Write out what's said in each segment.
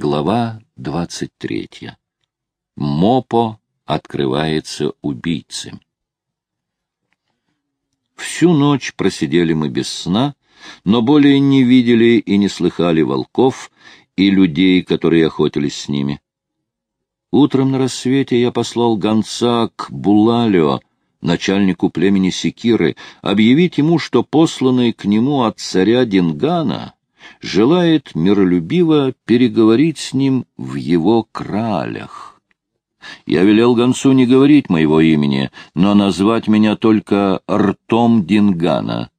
Глава двадцать третья. Мопо открывается убийце. Всю ночь просидели мы без сна, но более не видели и не слыхали волков и людей, которые охотились с ними. Утром на рассвете я послал гонца к Булалио, начальнику племени Секиры, объявить ему, что посланный к нему от царя Дингана желает миролюбиво переговорить с ним в его кралях. Я велел гонцу не говорить моего имени, но назвать меня только ртом Дингана.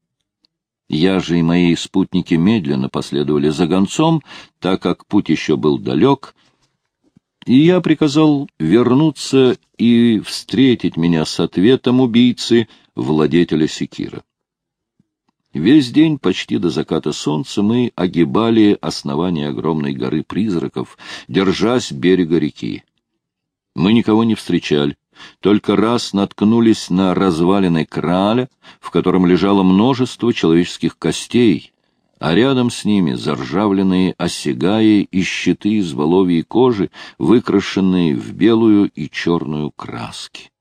Я же и мои спутники медленно последовали за гонцом, так как путь еще был далек, и я приказал вернуться и встретить меня с ответом убийцы, владетеля секира. Весь день, почти до заката солнца, мы огибали основание огромной горы призраков, держась берега реки. Мы никого не встречали, только раз наткнулись на развалины краля, в котором лежало множество человеческих костей, а рядом с ними заржавленные осягаи и щиты из воловьей кожи, выкрашенные в белую и черную краски.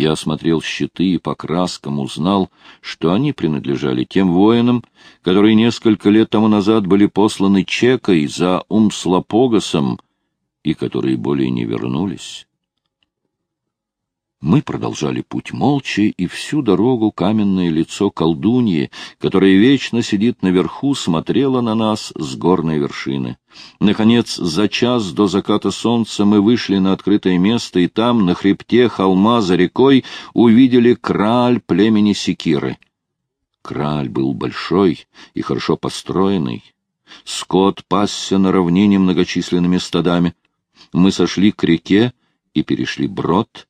Я осмотрел щиты и по краскам узнал, что они принадлежали тем воинам, которые несколько лет тому назад были посланы Чекой за Умслопогасом и которые более не вернулись. Мы продолжали путь молча, и всю дорогу каменное лицо колдуньи, которое вечно сидит наверху, смотрело на нас с горной вершины. Наконец, за час до заката солнца мы вышли на открытое место, и там, на хребте холма за рекой, увидели краль племени Секиры. Краль был большой и хорошо построенный. Скот пасся на равнине многочисленными стадами. Мы сошли к реке и перешли брод —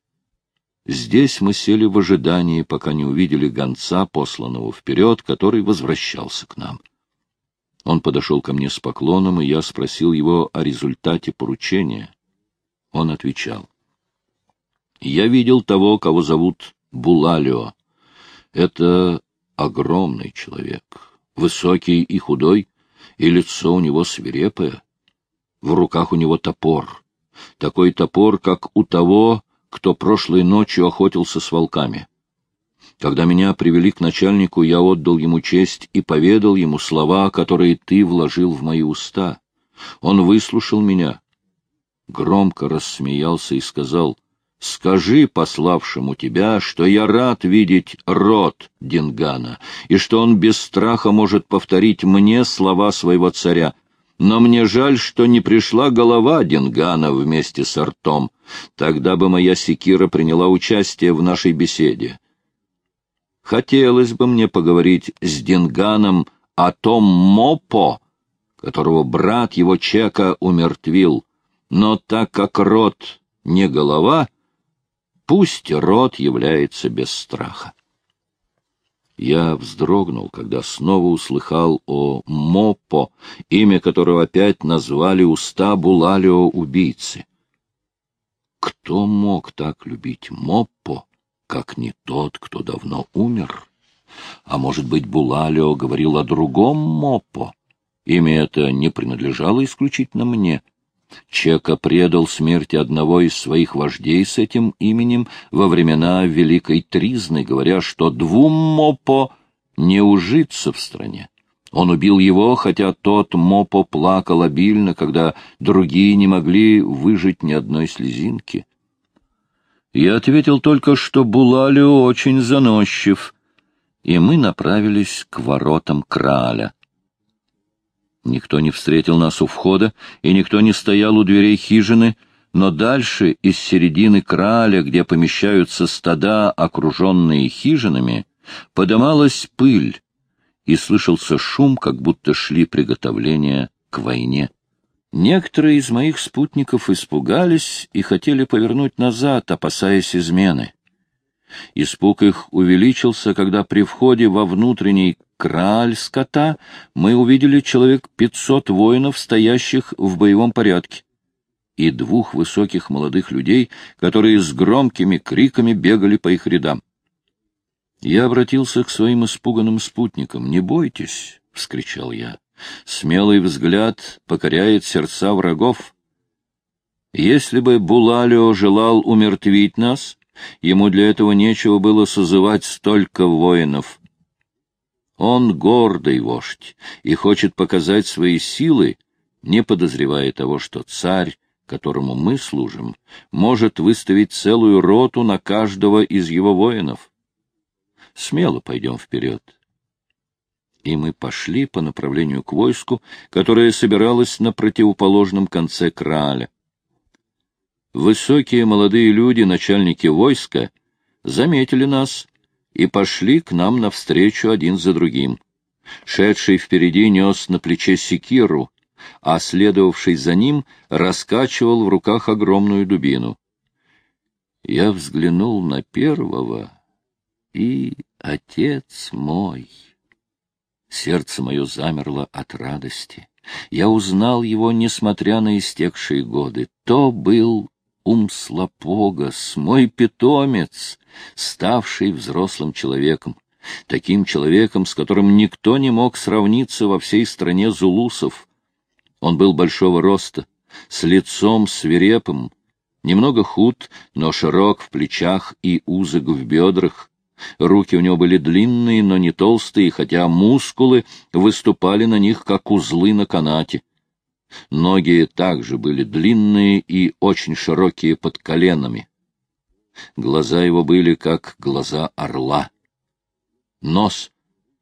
Здесь мы сели в ожидании, пока не увидели гонца, посланного вперед, который возвращался к нам. Он подошел ко мне с поклоном, и я спросил его о результате поручения. Он отвечал. «Я видел того, кого зовут Булалио. Это огромный человек, высокий и худой, и лицо у него свирепое. В руках у него топор, такой топор, как у того, кто прошлой ночью охотился с волками. Когда меня привели к начальнику, я отдал ему честь и поведал ему слова, которые ты вложил в мои уста. Он выслушал меня, громко рассмеялся и сказал, «Скажи пославшему тебя, что я рад видеть род Дингана, и что он без страха может повторить мне слова своего царя, но мне жаль, что не пришла голова Дингана вместе с ртом. Тогда бы моя секира приняла участие в нашей беседе. Хотелось бы мне поговорить с Динганом о том Мопо, которого брат его Чека умертвил. Но так как рот не голова, пусть рот является без страха. Я вздрогнул, когда снова услыхал о Мопо, имя которого опять назвали уста Булалио убийцы. Кто мог так любить Моппо, как не тот, кто давно умер? А может быть, Булалио говорил о другом Моппо? Имя это не принадлежало исключительно мне. Чека предал смерти одного из своих вождей с этим именем во времена Великой Тризны, говоря, что двум Мопо не ужиться в стране. Он убил его, хотя тот Мопо плакал обильно, когда другие не могли выжить ни одной слезинки. Я ответил только, что Булалио очень заносчив, и мы направились к воротам Краля. Никто не встретил нас у входа, и никто не стоял у дверей хижины, но дальше, из середины краля, где помещаются стада, окруженные хижинами, подымалась пыль, и слышался шум, как будто шли приготовления к войне. Некоторые из моих спутников испугались и хотели повернуть назад, опасаясь измены. Испуг их увеличился, когда при входе во внутренний краль скота мы увидели человек пятьсот воинов, стоящих в боевом порядке, и двух высоких молодых людей, которые с громкими криками бегали по их рядам. Я обратился к своим испуганным спутникам. «Не бойтесь!» — вскричал я. Смелый взгляд покоряет сердца врагов. Если бы Булалио желал умертвить нас, ему для этого нечего было созывать столько воинов. Он гордый вождь и хочет показать свои силы, не подозревая того, что царь, которому мы служим, может выставить целую роту на каждого из его воинов. Смело пойдем вперед и мы пошли по направлению к войску, которое собиралось на противоположном конце Крааля. Высокие молодые люди, начальники войска, заметили нас и пошли к нам навстречу один за другим. Шедший впереди нес на плече секиру, а следовавший за ним раскачивал в руках огромную дубину. Я взглянул на первого, и отец мой... Сердце мое замерло от радости. Я узнал его, несмотря на истекшие годы. То был Умслопогас, мой питомец, ставший взрослым человеком, таким человеком, с которым никто не мог сравниться во всей стране зулусов. Он был большого роста, с лицом свирепым, немного худ, но широк в плечах и узок в бедрах, Руки у него были длинные, но не толстые, хотя мускулы выступали на них, как узлы на канате. Ноги также были длинные и очень широкие под коленами. Глаза его были, как глаза орла. Нос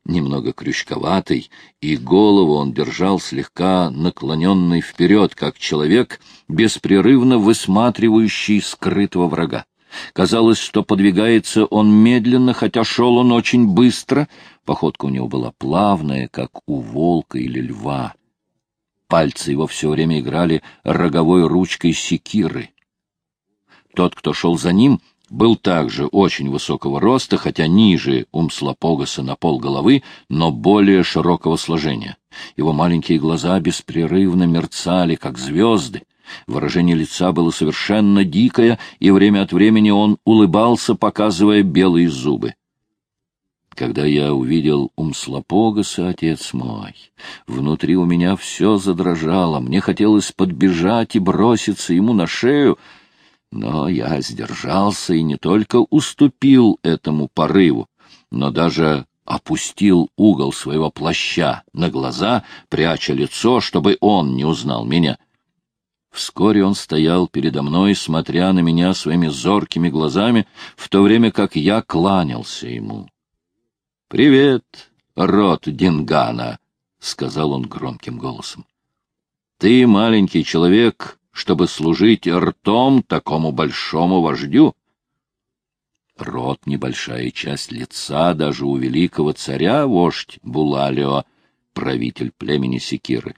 немного крючковатый, и голову он держал слегка наклоненной вперед, как человек, беспрерывно высматривающий скрытого врага. Казалось, что подвигается он медленно, хотя шел он очень быстро. Походка у него была плавная, как у волка или льва. Пальцы его все время играли роговой ручкой секиры. Тот, кто шел за ним, был также очень высокого роста, хотя ниже Умслопогаса на пол головы, но более широкого сложения. Его маленькие глаза беспрерывно мерцали, как звезды. Выражение лица было совершенно дикое, и время от времени он улыбался, показывая белые зубы. Когда я увидел Умслопогаса, отец мой, внутри у меня все задрожало, мне хотелось подбежать и броситься ему на шею, но я сдержался и не только уступил этому порыву, но даже опустил угол своего плаща на глаза, пряча лицо, чтобы он не узнал меня — Вскоре он стоял передо мной, смотря на меня своими зоркими глазами, в то время как я кланялся ему. — Привет, род Дингана, — сказал он громким голосом. — Ты маленький человек, чтобы служить ртом такому большому вождю. Рот — небольшая часть лица даже у великого царя, вождь Булалио, правитель племени Секиры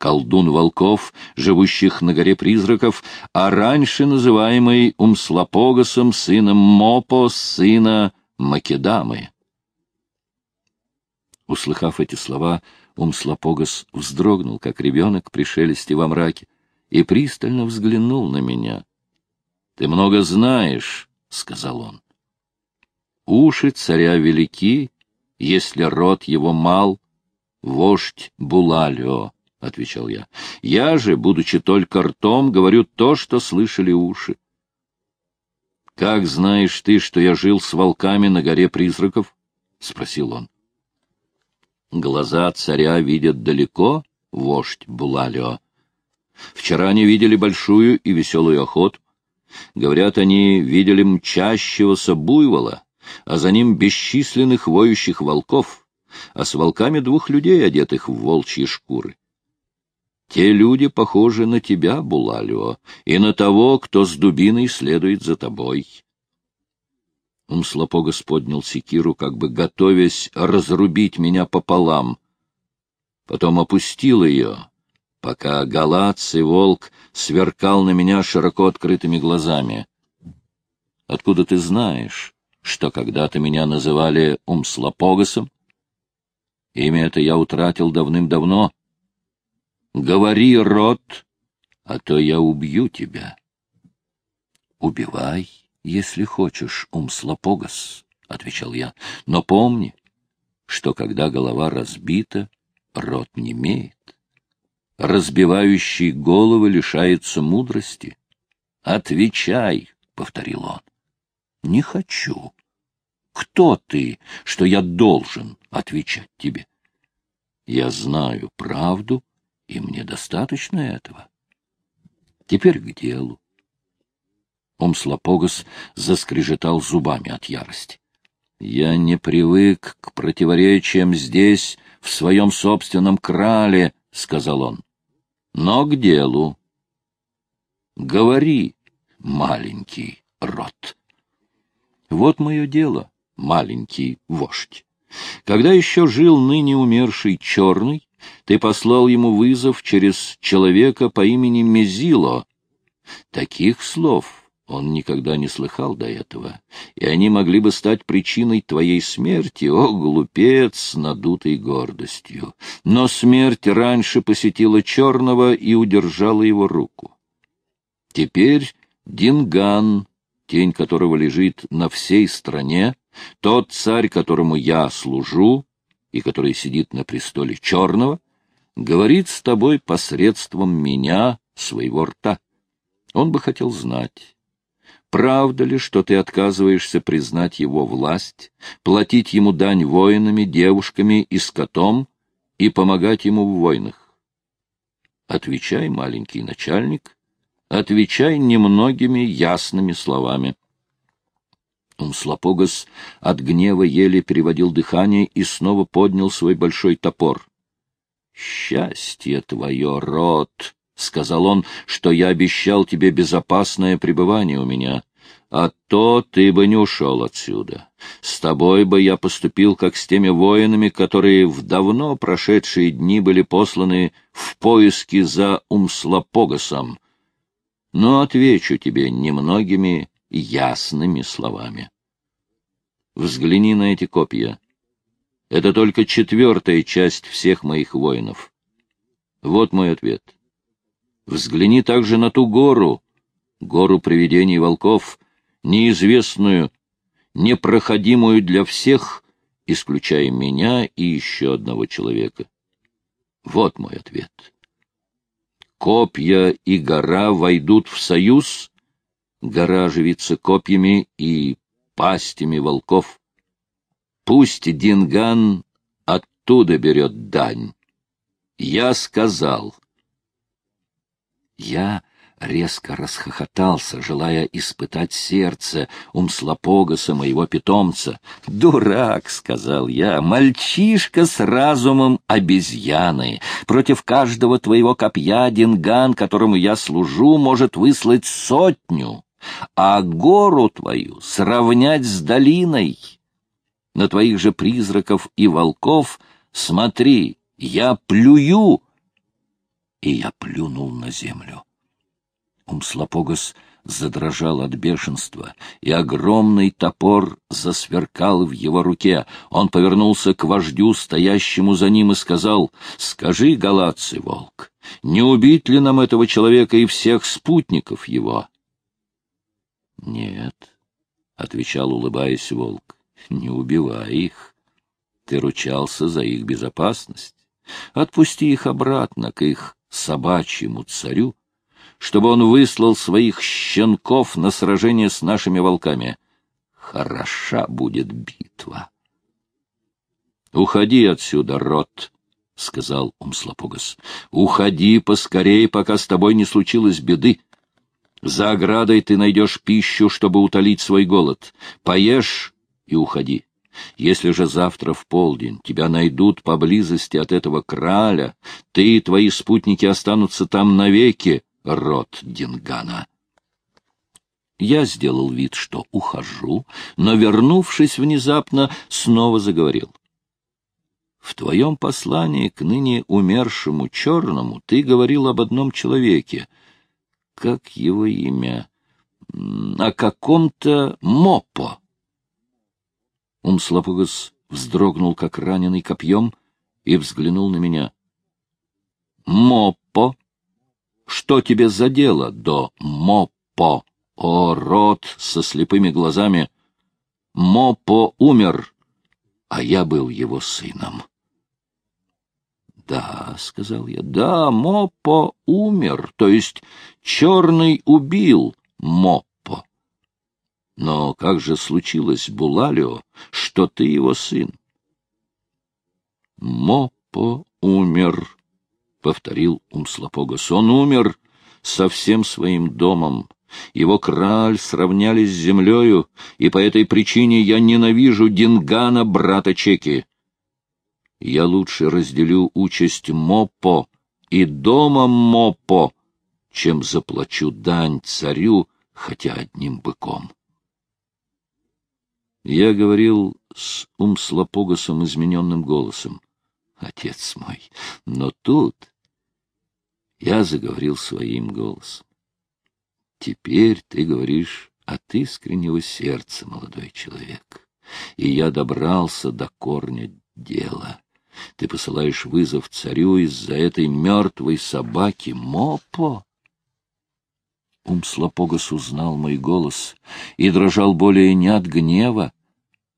колдун волков, живущих на горе призраков, а раньше называемый Умслопогасом, сыном Мопо, сына Македамы. Услыхав эти слова, Умслопогас вздрогнул, как ребенок при шелесте во мраке, и пристально взглянул на меня. — Ты много знаешь, — сказал он. — Уши царя велики, если рот его мал, вождь Булалио. — отвечал я. — Я же, будучи только ртом, говорю то, что слышали уши. — Как знаешь ты, что я жил с волками на горе призраков? — спросил он. — Глаза царя видят далеко, вождь Булалио. Вчера они видели большую и веселую охоту. Говорят, они видели мчащегося буйвола, а за ним бесчисленных воющих волков, а с волками двух людей, одетых в волчьи шкуры. Те люди похожи на тебя, Булалио, и на того, кто с дубиной следует за тобой. Умслопогас поднял секиру, как бы готовясь разрубить меня пополам. Потом опустил ее, пока галац волк сверкал на меня широко открытыми глазами. — Откуда ты знаешь, что когда-то меня называли Умслопогасом? Имя это я утратил давным-давно, Говори, рот, а то я убью тебя. Убивай, если хочешь, Умслопогас, — отвечал я, — но помни, что когда голова разбита, рот не имеет. Разбивающий головы лишается мудрости. «Отвечай», — повторил он. «Не хочу. Кто ты, что я должен отвечать тебе? Я знаю правду, и мне достаточно этого. Теперь к делу. Умслопогас заскрежетал зубами от ярости. Я не привык к противоречиям здесь, в своем собственном крале, — сказал он. Но к делу. Говори, маленький рот. Вот мое дело, маленький вождь. Когда еще жил ныне умерший Черный, ты послал ему вызов через человека по имени Мезило. Таких слов он никогда не слыхал до этого, и они могли бы стать причиной твоей смерти, о, глупец с надутой гордостью. Но смерть раньше посетила Черного и удержала его руку. Теперь Динган, тень которого лежит на всей стране, тот царь, которому я служу, и который сидит на престоле черного, говорит с тобой посредством меня, своего рта. Он бы хотел знать, правда ли, что ты отказываешься признать его власть, платить ему дань воинами, девушками и скотом и помогать ему в войнах? Отвечай, маленький начальник, отвечай немногими ясными словами. Умслопогас от гнева еле переводил дыхание и снова поднял свой большой топор. — Счастье твое, род! — сказал он, — что я обещал тебе безопасное пребывание у меня. А то ты бы не ушел отсюда. С тобой бы я поступил, как с теми воинами, которые в давно прошедшие дни были посланы в поиски за Умслопогасом. Но отвечу тебе немногими ясными словами. Взгляни на эти копья. Это только четвертая часть всех моих воинов. Вот мой ответ. Взгляни также на ту гору, гору привидений волков, неизвестную, непроходимую для всех, исключая меня и еще одного человека. Вот мой ответ. Копья и гора войдут в союз, гора оживится копьями и пастями волков. Пусть Динган оттуда берет дань. Я сказал. Я резко расхохотался, желая испытать сердце Умслопогаса, моего питомца. «Дурак!» — сказал я, — «мальчишка с разумом обезьяны. Против каждого твоего копья Динган, которому я служу, может выслать сотню, а гору твою сравнять с долиной. На твоих же призраков и волков смотри, я плюю!» И я плюнул на землю. Умслопогас задрожал от бешенства, и огромный топор засверкал в его руке. Он повернулся к вождю, стоящему за ним, и сказал, «Скажи, галатцы, волк, не убить ли нам этого человека и всех спутников его?» «Нет», — отвечал, улыбаясь волк, — «не убивай их. Ты ручался за их безопасность. Отпусти их обратно к их собачьему царю, чтобы он выслал своих щенков на сражение с нашими волками. Хороша будет битва. — Уходи отсюда, рот, — сказал Умслопогас. — Уходи поскорей, пока с тобой не случилось беды. За оградой ты найдешь пищу, чтобы утолить свой голод. Поешь и уходи. Если же завтра в полдень тебя найдут поблизости от этого краля, ты и твои спутники останутся там навеки, род Дингана. Я сделал вид, что ухожу, но, вернувшись внезапно, снова заговорил. В твоем послании к ныне умершему черному ты говорил об одном человеке. Как его имя? О каком-то Мопо. Умслопугас вздрогнул, как раненый копьем, и взглянул на меня. — Мопо что тебе за дело до Мопо, о род со слепыми глазами? Мопо умер, а я был его сыном. Да, — сказал я, — да, Мопо умер, то есть черный убил Моппо. Но как же случилось, Булалио, что ты его сын? Мопо умер, — повторил Умслопогас. Он умер со всем своим домом. Его краль сравняли с землею, и по этой причине я ненавижу Дингана, брата Чеки. Я лучше разделю участь Мопо и дома Мопо, чем заплачу дань царю, хотя одним быком. Я говорил с Умслопогасом измененным голосом. Отец мой, но тут я заговорил своим голосом. Теперь ты говоришь от искреннего сердца, молодой человек, и я добрался до корня дела. Ты посылаешь вызов царю из-за этой мертвой собаки Мопо? Умслопогас узнал мой голос и дрожал более не от гнева,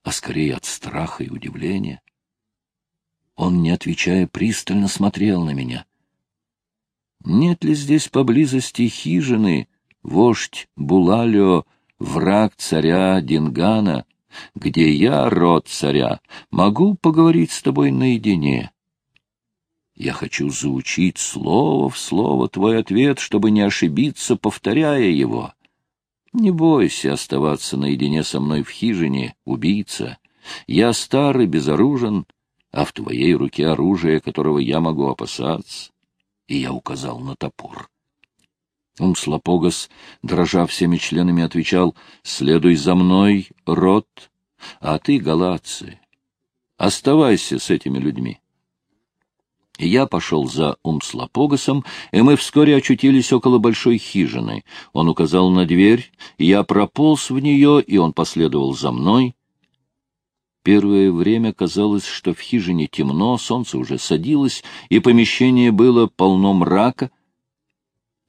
а скорее от страха и удивления. Он, не отвечая, пристально смотрел на меня. Нет ли здесь поблизости хижины, вождь Булалио, враг царя Дингана, где я, род царя, могу поговорить с тобой наедине. Я хочу заучить слово в слово твой ответ, чтобы не ошибиться, повторяя его. Не бойся оставаться наедине со мной в хижине, убийца. Я старый, безоружен, а в твоей руке оружие, которого я могу опасаться. И я указал на топор. Умслопогас, дрожа всеми членами, отвечал, — Следуй за мной, род, а ты, галатцы, оставайся с этими людьми. Я пошел за Умслопогасом, и мы вскоре очутились около большой хижины. Он указал на дверь, я прополз в нее, и он последовал за мной. Первое время казалось, что в хижине темно, солнце уже садилось, и помещение было полно мрака —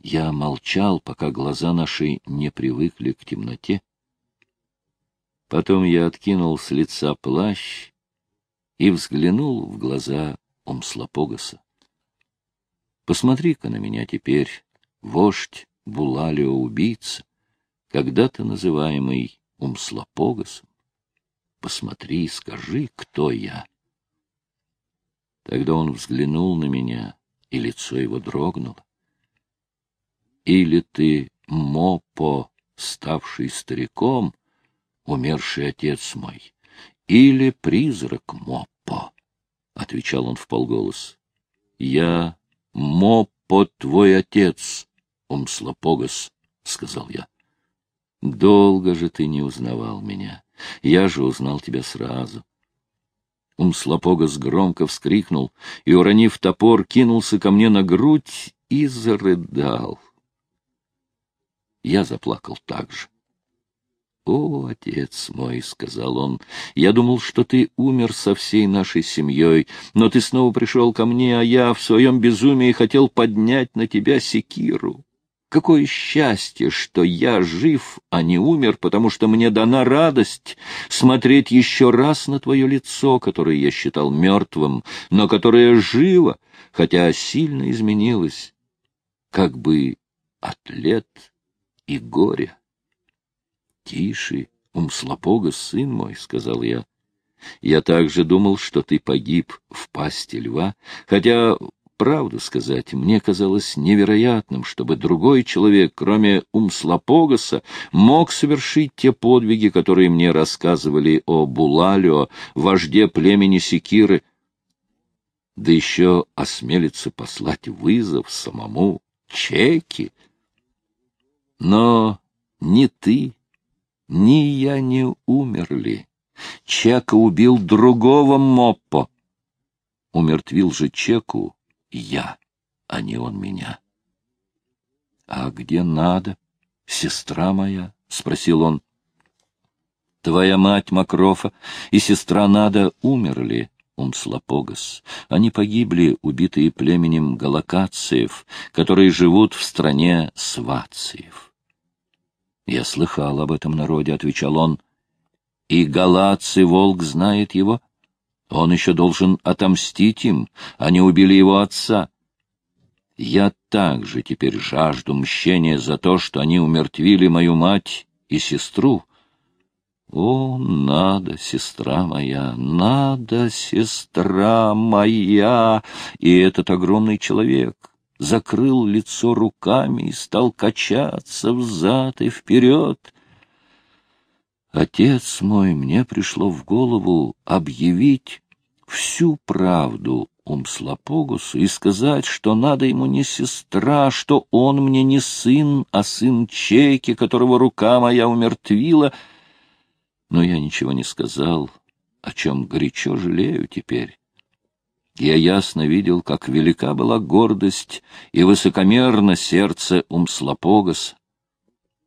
я молчал, пока глаза наши не привыкли к темноте. Потом я откинул с лица плащ и взглянул в глаза Умслопогаса. Посмотри-ка на меня теперь, вождь Булалио-убийца, когда-то называемый Умслопогасом. Посмотри, скажи, кто я. Тогда он взглянул на меня, и лицо его дрогнуло. Или ты Мопо, ставший стариком, умерший отец мой, или призрак Мопо, — отвечал он вполголос. — Я Мопо, твой отец, Умслопогас, — сказал я. — Долго же ты не узнавал меня. Я же узнал тебя сразу. Умслопогас громко вскрикнул и, уронив топор, кинулся ко мне на грудь и зарыдал. Я заплакал так же. — О, отец мой, — сказал он, — я думал, что ты умер со всей нашей семьей, но ты снова пришел ко мне, а я в своем безумии хотел поднять на тебя секиру. Какое счастье, что я жив, а не умер, потому что мне дана радость смотреть еще раз на твое лицо, которое я считал мертвым, но которое живо, хотя сильно изменилось, как бы от лет и горя. — Тише, Умслопога, сын мой, — сказал я. Я также думал, что ты погиб в пасти льва, хотя, правду сказать, мне казалось невероятным, чтобы другой человек, кроме Умслопогаса, мог совершить те подвиги, которые мне рассказывали о Булалио, вожде племени Секиры, да еще осмелиться послать вызов самому Чеки. Но ни ты, ни я не умерли. Чека убил другого Моппо. Умертвил же Чеку я, а не он меня. — А где надо, сестра моя? — спросил он. — Твоя мать Макрофа и сестра Нада умерли, Умслопогас. Они погибли, убитые племенем галакациев, которые живут в стране свациев. — Я слыхал об этом народе, — отвечал он. — И Галаций волк знает его? — Он еще должен отомстить им, они убили его отца. Я также теперь жажду мщения за то, что они умертвили мою мать и сестру. О, надо, сестра моя, надо, сестра моя! И этот огромный человек закрыл лицо руками и стал качаться взад и вперед. Отец мой, мне пришло в голову объявить всю правду Умслопогусу и сказать, что надо ему не сестра, что он мне не сын, а сын Чеки, которого рука моя умертвила. Но я ничего не сказал, о чем горячо жалею теперь. Я ясно видел, как велика была гордость и высокомерно сердце Умслопогаса.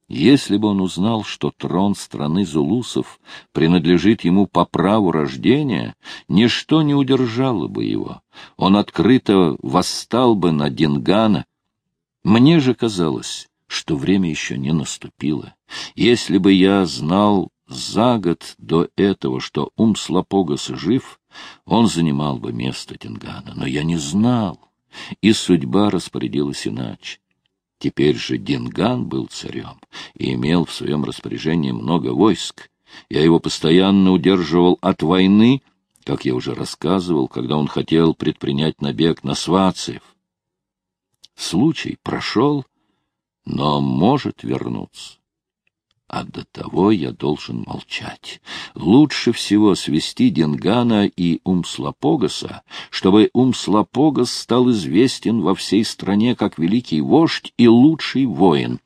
Если бы он узнал, что трон страны Зулусов принадлежит ему по праву рождения, ничто не удержало бы его. Он открыто восстал бы на Дингана. Мне же казалось, что время еще не наступило. Если бы я знал за год до этого, что Умслопогас жив, он занимал бы место Дингана. Но я не знал, и судьба распорядилась иначе. Теперь же Динган был царем и имел в своем распоряжении много войск. Я его постоянно удерживал от войны, как я уже рассказывал, когда он хотел предпринять набег на Свациев. Случай прошел, но может вернуться. А до того я должен молчать. Лучше всего свести Денгана и Умслопогаса, чтобы Умслопогас стал известен во всей стране как великий вождь и лучший воин.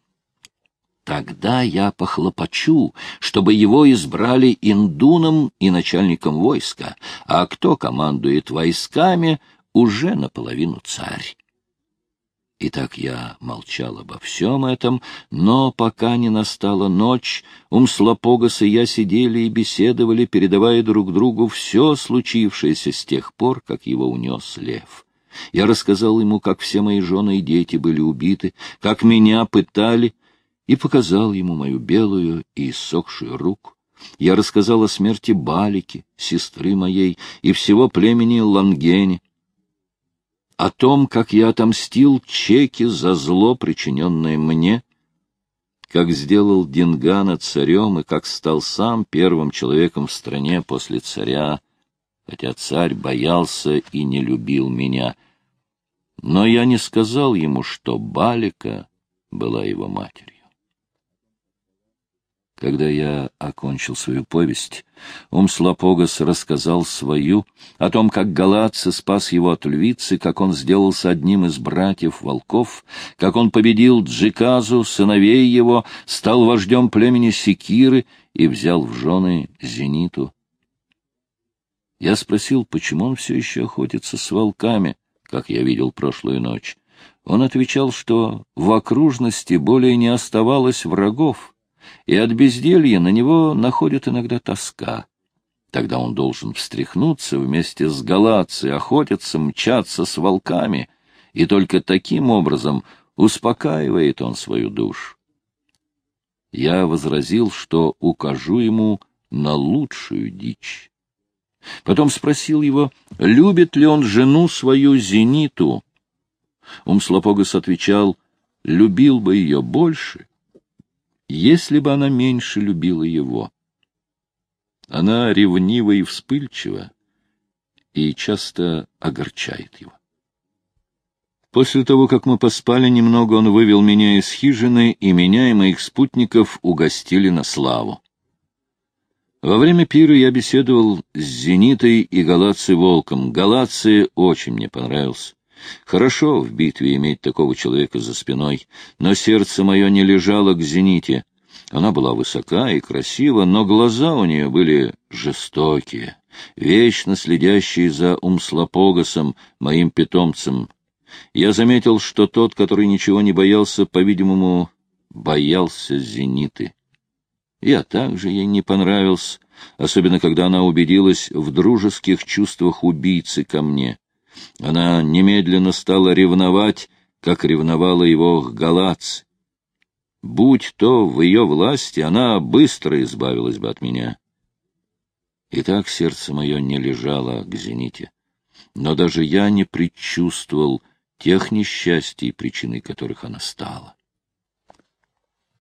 Тогда я похлопочу, чтобы его избрали индуном и начальником войска, а кто командует войсками, уже наполовину царь. И так я молчал обо всем этом, но пока не настала ночь, Умслопогас и я сидели и беседовали, передавая друг другу все случившееся с тех пор, как его унес лев. Я рассказал ему, как все мои жены и дети были убиты, как меня пытали, и показал ему мою белую и иссохшую руку. Я рассказал о смерти Балики, сестры моей, и всего племени Лангени, о том, как я отомстил чеки за зло, причиненное мне, как сделал Дингана царем и как стал сам первым человеком в стране после царя, хотя царь боялся и не любил меня. Но я не сказал ему, что Балика была его матерью. Когда я окончил свою повесть, Умслопогас рассказал свою, о том, как Галатцы спас его от львицы, как он сделался одним из братьев волков, как он победил Джиказу, сыновей его, стал вождем племени Секиры и взял в жены Зениту. Я спросил, почему он все еще охотится с волками, как я видел прошлую ночь. Он отвечал, что в окружности более не оставалось врагов, и от безделья на него находит иногда тоска. Тогда он должен встряхнуться вместе с Галацией, охотиться, мчаться с волками, и только таким образом успокаивает он свою душу. Я возразил, что укажу ему на лучшую дичь. Потом спросил его, любит ли он жену свою Зениту. Умслопогас отвечал, любил бы ее больше, если бы она меньше любила его. Она ревнива и вспыльчива и часто огорчает его. После того, как мы поспали немного, он вывел меня из хижины, и меня и моих спутников угостили на славу. Во время пира я беседовал с Зенитой и Галацией Волком. Галация очень мне понравился. Хорошо в битве иметь такого человека за спиной, но сердце мое не лежало к зените. Она была высока и красива, но глаза у нее были жестокие, вечно следящие за Умслопогасом, моим питомцем. Я заметил, что тот, который ничего не боялся, по-видимому, боялся зениты. Я также ей не понравился, особенно когда она убедилась в дружеских чувствах убийцы ко мне. Она немедленно стала ревновать, как ревновала его Галац. Будь то в ее власти, она быстро избавилась бы от меня. И так сердце мое не лежало к зените. Но даже я не предчувствовал тех несчастий, причиной которых она стала.